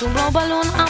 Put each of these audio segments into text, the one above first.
full blown balloon. I'm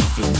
feel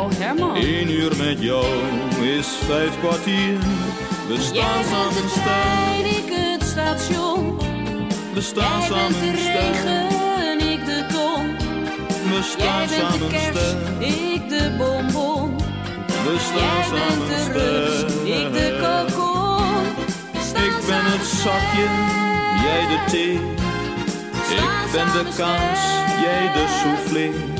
Oh Herman, Eén uur met jou is vijf kwartier. We jij staan bent samen trein, ik het station. we staan Jij bent samen de regen, ik de ton. We Jij staan bent de samen kers, sterk, ik de bonbon. we staan Jij bent de ik de kokon. Ik ben het zakje, jij de thee. Ik ben de kaas, jij de soufflé.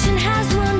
Nation has run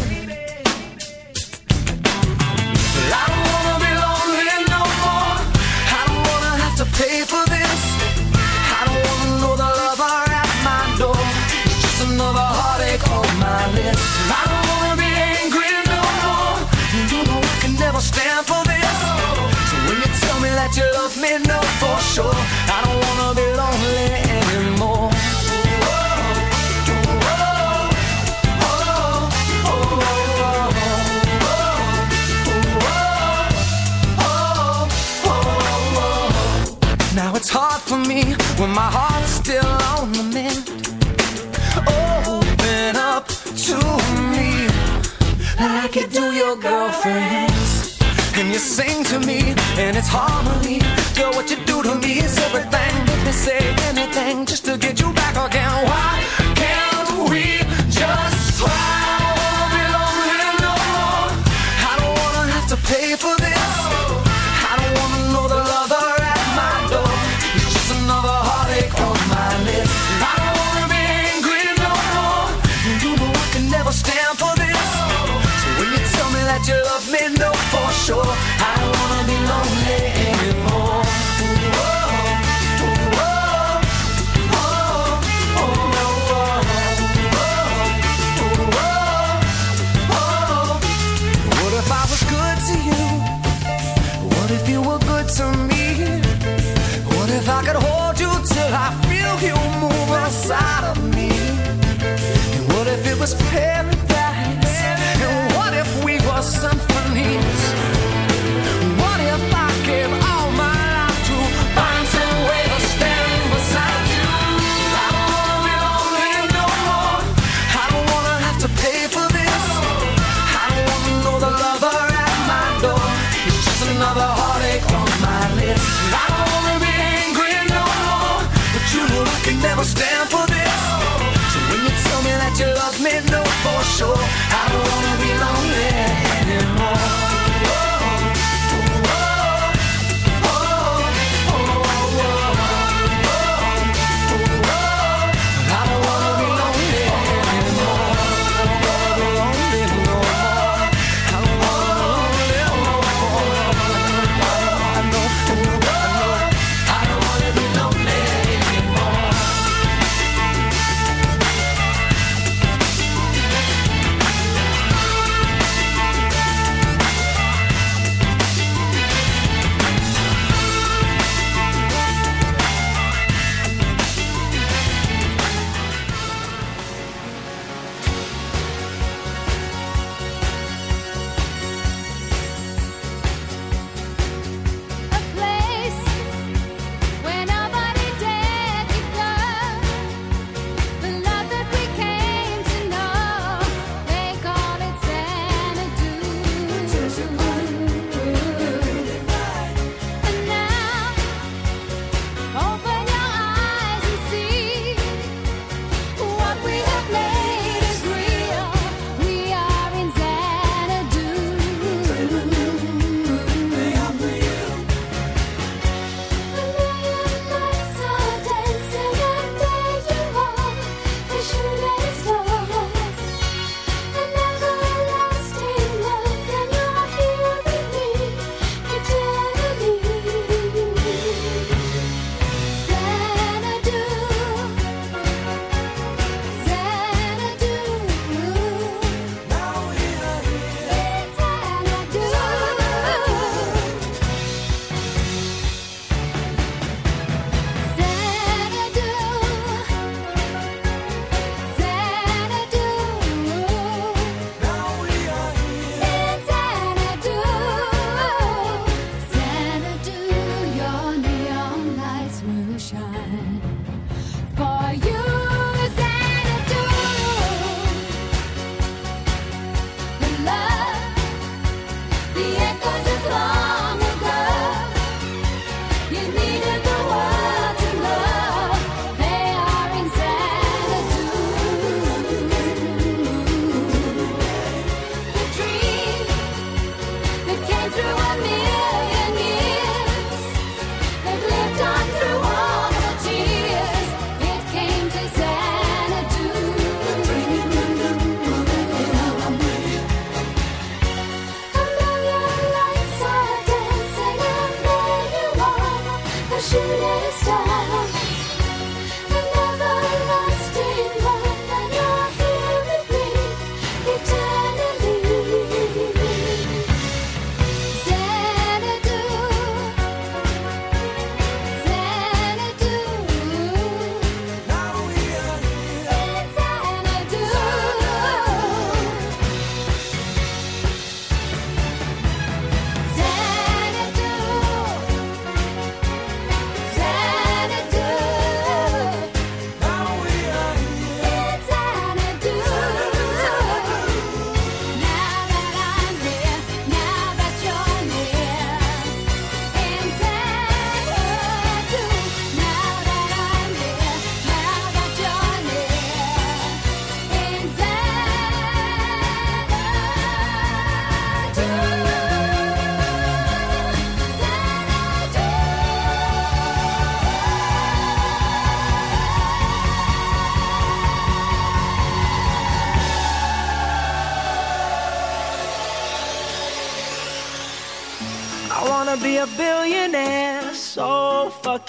my heart's still on the mend. Open up to me like you do your girlfriends. And you sing to me, and it's harmony. Girl, what you do to me is everything. Let me say anything just to get you back again. Why? If you were good to me? What if I could hold you till I feel you move inside of me? And what if it was paradise? And what if we were symphonies? Can stand for this. So when you tell me that you love me, know for sure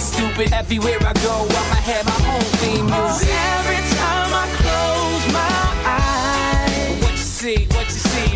stupid. Everywhere I go, I'ma have my own theme music. Oh, every time I close my eyes, What you see? What you see, bro? I see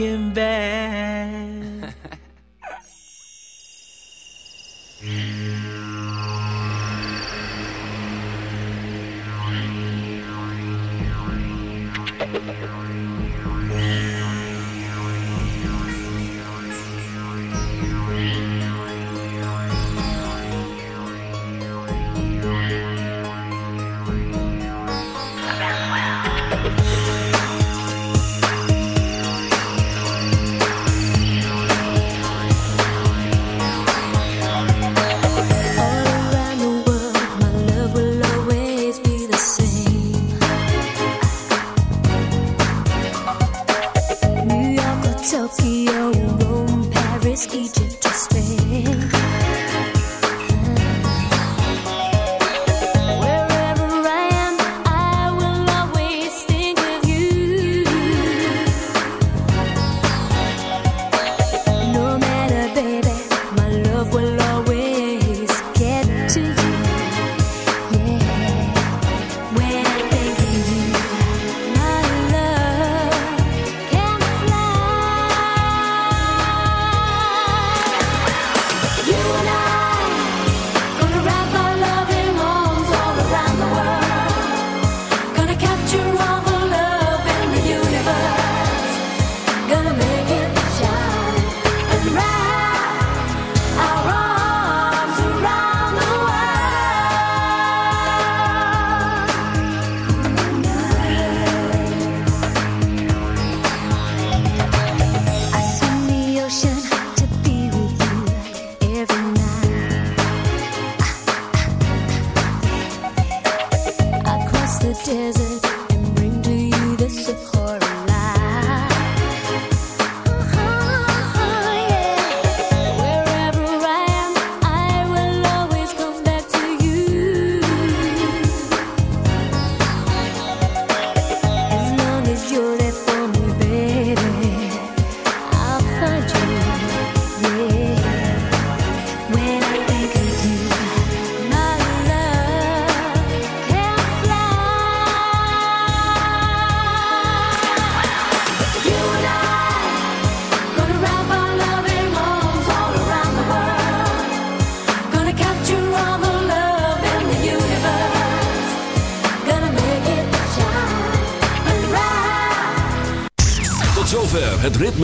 looking back.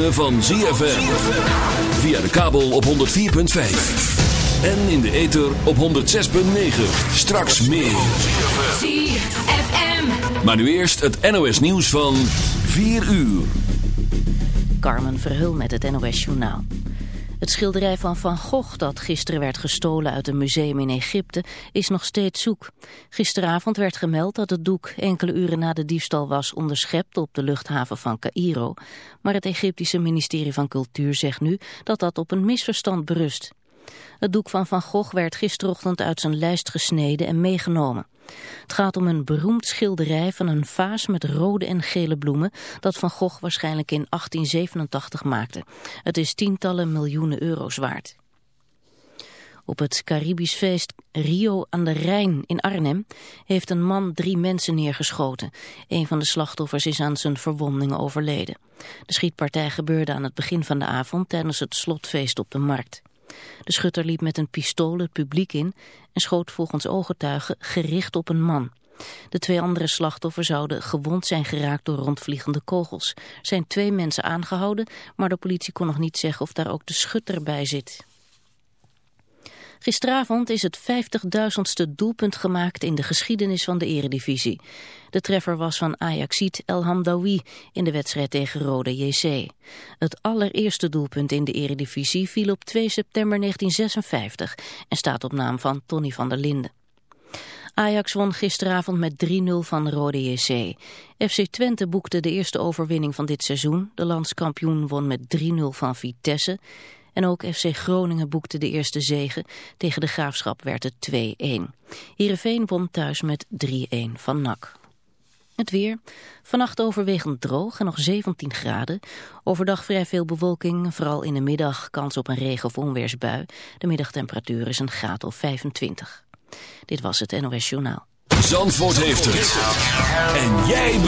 Ritme van ZFM. Via de kabel op 104.5. En in de ether op 106.9. Straks meer. ZFM. Maar nu eerst het NOS nieuws van 4 uur. Carmen Verheul met het NOS Journaal. Het schilderij van Van Gogh dat gisteren werd gestolen uit een museum in Egypte is nog steeds zoek. Gisteravond werd gemeld dat het doek enkele uren na de diefstal was onderschept op de luchthaven van Cairo. Maar het Egyptische ministerie van Cultuur zegt nu dat dat op een misverstand berust. Het doek van Van Gogh werd gisterochtend uit zijn lijst gesneden en meegenomen. Het gaat om een beroemd schilderij van een vaas met rode en gele bloemen dat Van Gogh waarschijnlijk in 1887 maakte. Het is tientallen miljoenen euro's waard. Op het Caribisch feest Rio aan de Rijn in Arnhem heeft een man drie mensen neergeschoten. Een van de slachtoffers is aan zijn verwondingen overleden. De schietpartij gebeurde aan het begin van de avond tijdens het slotfeest op de markt. De schutter liep met een pistool het publiek in en schoot volgens ooggetuigen gericht op een man. De twee andere slachtoffers zouden gewond zijn geraakt door rondvliegende kogels. Er zijn twee mensen aangehouden, maar de politie kon nog niet zeggen of daar ook de schutter bij zit. Gisteravond is het 50.000ste doelpunt gemaakt in de geschiedenis van de eredivisie. De treffer was van Ajaxiet El Hamdawi in de wedstrijd tegen Rode JC. Het allereerste doelpunt in de eredivisie viel op 2 september 1956 en staat op naam van Tony van der Linden. Ajax won gisteravond met 3-0 van Rode JC. FC Twente boekte de eerste overwinning van dit seizoen. De landskampioen won met 3-0 van Vitesse. En ook FC Groningen boekte de eerste zege. Tegen de Graafschap werd het 2-1. Heerenveen won thuis met 3-1 van NAC. Het weer. Vannacht overwegend droog en nog 17 graden. Overdag vrij veel bewolking, vooral in de middag kans op een regen- of onweersbui. De middagtemperatuur is een graad of 25. Dit was het NOS Journaal. Zandvoort heeft het. En jij